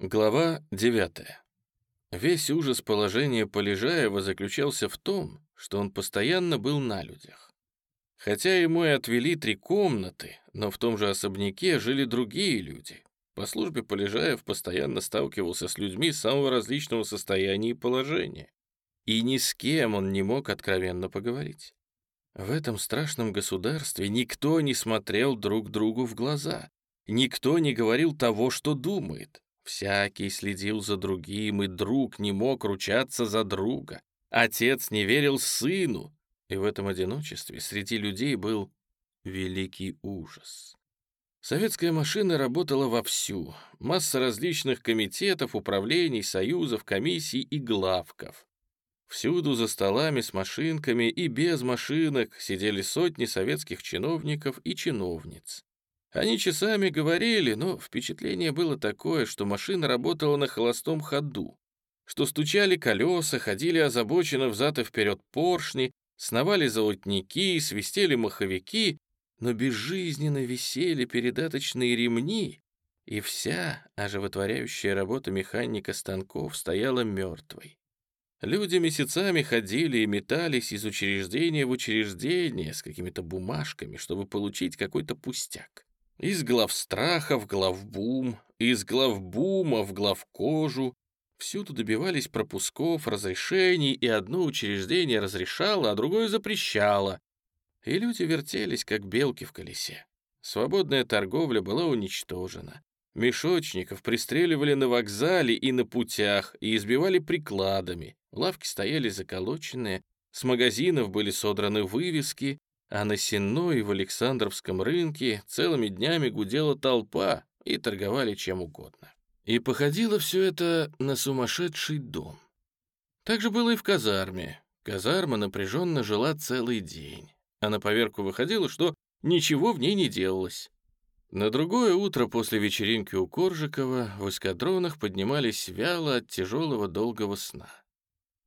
Глава 9. Весь ужас положения Полежаева заключался в том, что он постоянно был на людях. Хотя ему и отвели три комнаты, но в том же особняке жили другие люди. По службе Полежаев постоянно сталкивался с людьми самого различного состояния и положения. И ни с кем он не мог откровенно поговорить. В этом страшном государстве никто не смотрел друг другу в глаза, никто не говорил того, что думает. Всякий следил за другим, и друг не мог ручаться за друга. Отец не верил сыну, и в этом одиночестве среди людей был великий ужас. Советская машина работала вовсю. Масса различных комитетов, управлений, союзов, комиссий и главков. Всюду за столами с машинками и без машинок сидели сотни советских чиновников и чиновниц. Они часами говорили, но впечатление было такое, что машина работала на холостом ходу, что стучали колеса, ходили озабоченно взад и вперед поршни, сновали золотники, свистели маховики, но безжизненно висели передаточные ремни, и вся оживотворяющая работа механика станков стояла мертвой. Люди месяцами ходили и метались из учреждения в учреждение с какими-то бумажками, чтобы получить какой-то пустяк. Из главстраха в главбум, из главбума в главкожу. Всюду добивались пропусков, разрешений, и одно учреждение разрешало, а другое запрещало. И люди вертелись, как белки в колесе. Свободная торговля была уничтожена. Мешочников пристреливали на вокзале и на путях и избивали прикладами. Лавки стояли заколоченные, с магазинов были содраны вывески, а на Сенной в Александровском рынке целыми днями гудела толпа и торговали чем угодно. И походило все это на сумасшедший дом. Так же было и в казарме. Казарма напряженно жила целый день, а на поверку выходило, что ничего в ней не делалось. На другое утро после вечеринки у Коржикова в эскадронах поднимались вяло от тяжелого долгого сна.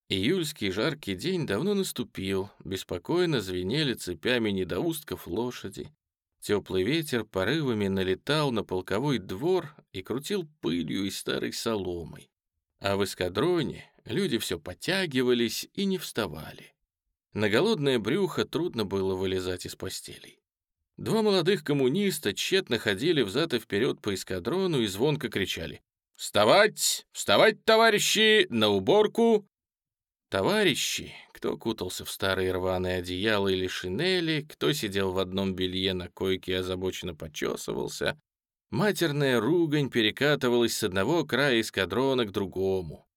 Июльский жаркий день давно наступил, беспокойно звенели цепями недоустков лошади. Теплый ветер порывами налетал на полковой двор и крутил пылью и старой соломой. А в эскадроне люди все подтягивались и не вставали. На голодное брюхо трудно было вылезать из постелей. Два молодых коммуниста тщетно ходили взад и вперед по эскадрону и звонко кричали «Вставать! Вставать, товарищи! На уборку!» Товарищи, кто кутался в старые рваные одеяла или шинели, кто сидел в одном белье на койке и озабоченно почесывался, матерная ругань перекатывалась с одного края эскадрона к другому.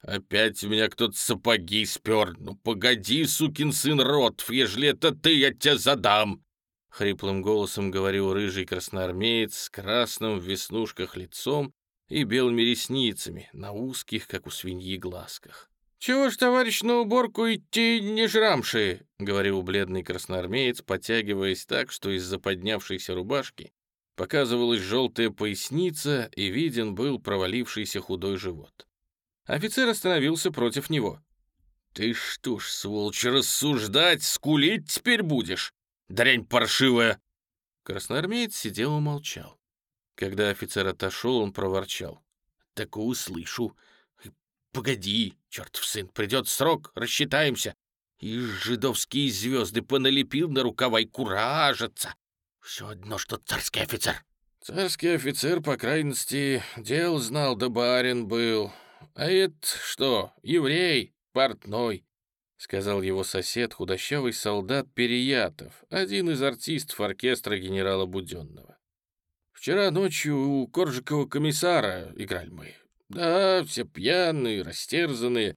«Опять у меня кто-то сапоги спер! Ну погоди, сукин сын Ротв, ежели это ты, я тебя задам!» Хриплым голосом говорил рыжий красноармеец с красным в веснушках лицом и белыми ресницами на узких, как у свиньи, глазках. «Чего ж, товарищ, на уборку идти не жрамши?» — говорил бледный красноармеец, подтягиваясь так, что из-за поднявшейся рубашки показывалась желтая поясница и виден был провалившийся худой живот. Офицер остановился против него. «Ты что ж, сволочь, рассуждать, скулить теперь будешь? Дрянь паршивая!» Красноармеец сидел и молчал. Когда офицер отошел, он проворчал. «Так услышу. Погоди, чертов сын, придет срок, рассчитаемся. И жидовские звезды поналепил на рукава и куражатся. Все одно, что царский офицер. Царский офицер, по крайности, дел знал, да барин был. А это что, еврей, портной, — сказал его сосед, худощавый солдат Переятов, один из артистов оркестра генерала Буденного. «Вчера ночью у Коржикова комиссара играли мы. Да, все пьяные, растерзанные.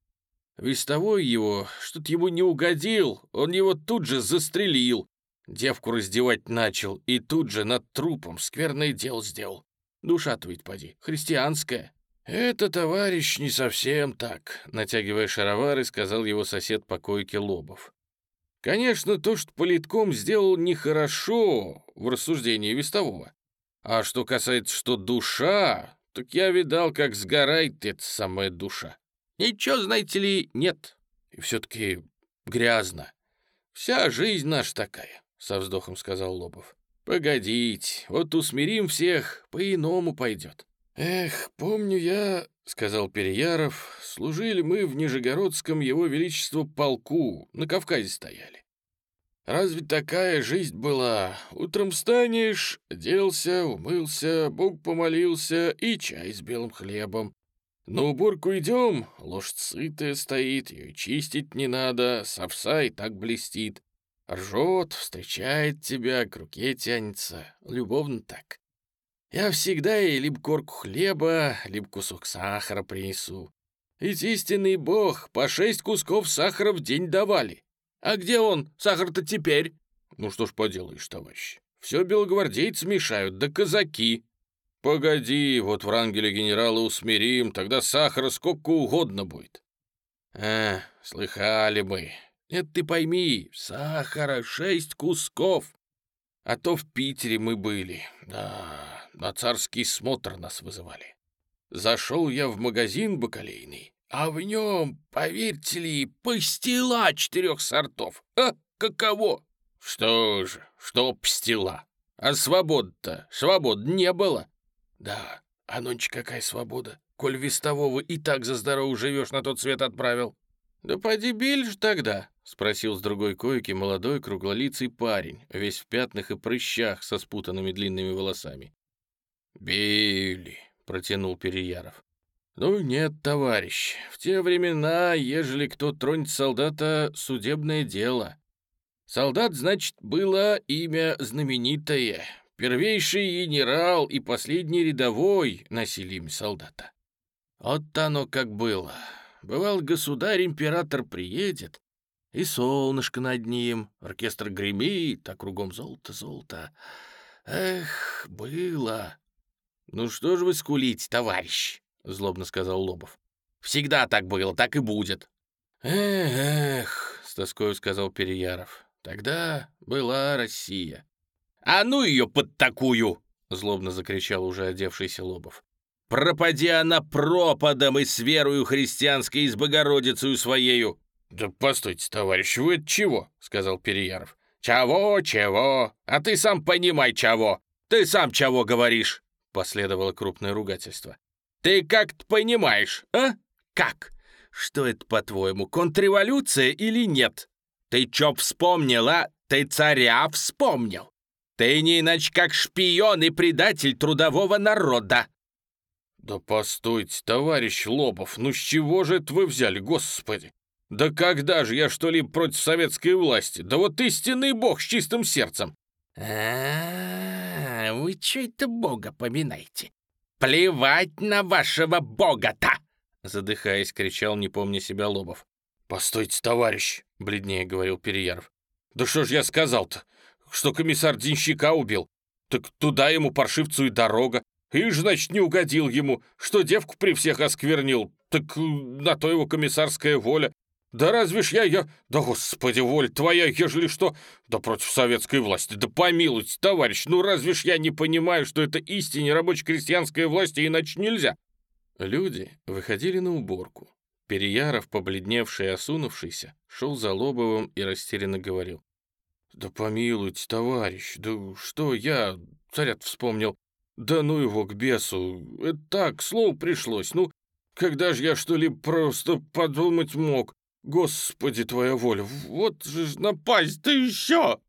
Вестовой его, что-то ему не угодил, он его тут же застрелил. Девку раздевать начал и тут же над трупом скверное дело сделал. Душа-то ведь, поди, христианская. «Это, товарищ, не совсем так», — натягивая шаровары, сказал его сосед по койке Лобов. «Конечно, то, что политком сделал нехорошо в рассуждении Вестового. А что касается, что душа, так я видал, как сгорает эта самая душа. Ничего, знаете ли, нет. И все-таки грязно. Вся жизнь наша такая, — со вздохом сказал Лобов. Погодите, вот усмирим всех, по-иному пойдет. «Эх, помню я, — сказал Переяров, — служили мы в Нижегородском его величеству полку, на Кавказе стояли. Разве такая жизнь была? Утром встанешь, оделся, умылся, Бог помолился и чай с белым хлебом. На уборку идем, лошадь сытая стоит, ее чистить не надо, с овса и так блестит. Ржет, встречает тебя, к руке тянется, любовно так. Я всегда ей либо корку хлеба, либо кусок сахара принесу. Ведь истинный бог по шесть кусков сахара в день давали. А где он, сахар-то теперь? Ну что ж поделаешь, товарищ. Все белогвардейцы мешают, да казаки. Погоди, вот в рангеле генерала усмирим, тогда сахара сколько угодно будет. А, слыхали мы. Это ты пойми, сахара шесть кусков. А то в Питере мы были, да на царский смотр нас вызывали. Зашел я в магазин бакалейный, а в нем, поверьте ли, пастила четырех сортов. А каково? Что же, что пастила? А свобода-то, свобод не было. Да, а нонче какая свобода, коль вестового и так за здорово живешь на тот свет отправил. Да поди биль же тогда, — спросил с другой койки молодой круглолицый парень, весь в пятнах и прыщах со спутанными длинными волосами. «Били», — протянул Переяров. «Ну нет, товарищ, в те времена, ежели кто тронет солдата, судебное дело. Солдат, значит, было имя знаменитое. Первейший генерал и последний рядовой носили имя солдата. Вот оно как было. Бывал, государь-император приедет, и солнышко над ним, оркестр гремит, а кругом золото-золото. Эх, было. «Ну что же вы скулите, товарищ?» — злобно сказал Лобов. «Всегда так было, так и будет». «Эх, — с тоской сказал Переяров, — тогда была Россия». «А ну ее под такую!» — злобно закричал уже одевшийся Лобов. «Пропади она пропадом и с верою христианской и с Богородицею своею!» «Да постойте, товарищ, вы от чего?» — сказал Переяров. «Чего, чего? А ты сам понимай, чего! Ты сам чего говоришь!» Последовало крупное ругательство. «Ты как-то понимаешь, а? Как? Что это, по-твоему, контрреволюция или нет? Ты чё вспомнил, а? Ты царя вспомнил? Ты не иначе как шпион и предатель трудового народа!» «Да постойте, товарищ Лобов, ну с чего же это вы взяли, господи? Да когда же я что-либо против советской власти? Да вот истинный бог с чистым сердцем!» «А, вы что это бога поминаете? Плевать на вашего бога-то!» Задыхаясь, кричал, не помня себя Лобов. «Постойте, товарищ!» — бледнее говорил Переяров. «Да что ж я сказал-то? Что комиссар денщика убил? Так туда ему, паршивцу, и дорога. И, значит, не угодил ему, что девку при всех осквернил. Так на то его комиссарская воля. Да разве ж я, я... Да, господи, воль твоя, ежели что... Да против советской власти, да помилуйте, товарищ, ну разве ж я не понимаю, что это истине рабоче-крестьянской власти, иначе нельзя?» Люди выходили на уборку. Переяров, побледневший и осунувшийся, шел за Лобовым и растерянно говорил. «Да помилуйте, товарищ, да что я, царят вспомнил, да ну его к бесу, это так, слово пришлось, ну, когда же я что ли просто подумать мог?» Господи, твоя воля, вот же ж напасть ты еще!»